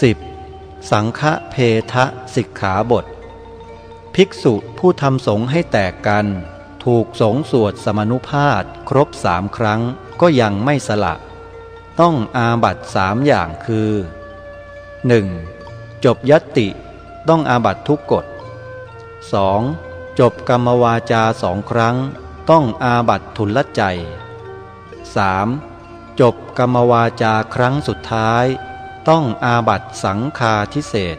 10. สังฆเพทะสิกขาบท ภิกษุผู้ทำสงให้แตกกัน ถูกสงสวดสมนุภาพครบสามครั้งก็ยังไม่สละ ต้องอาบัตสามอย่างคือ 1. จบยติต้องอาบัตทุกกฎ 2. จบกรรมวาจาสองครั้ง ต้องอาบัตทุลใจ 3. จบกรรมวาจาครั้งสุดท้าย ต้องอาบัตสังคาทิเศษ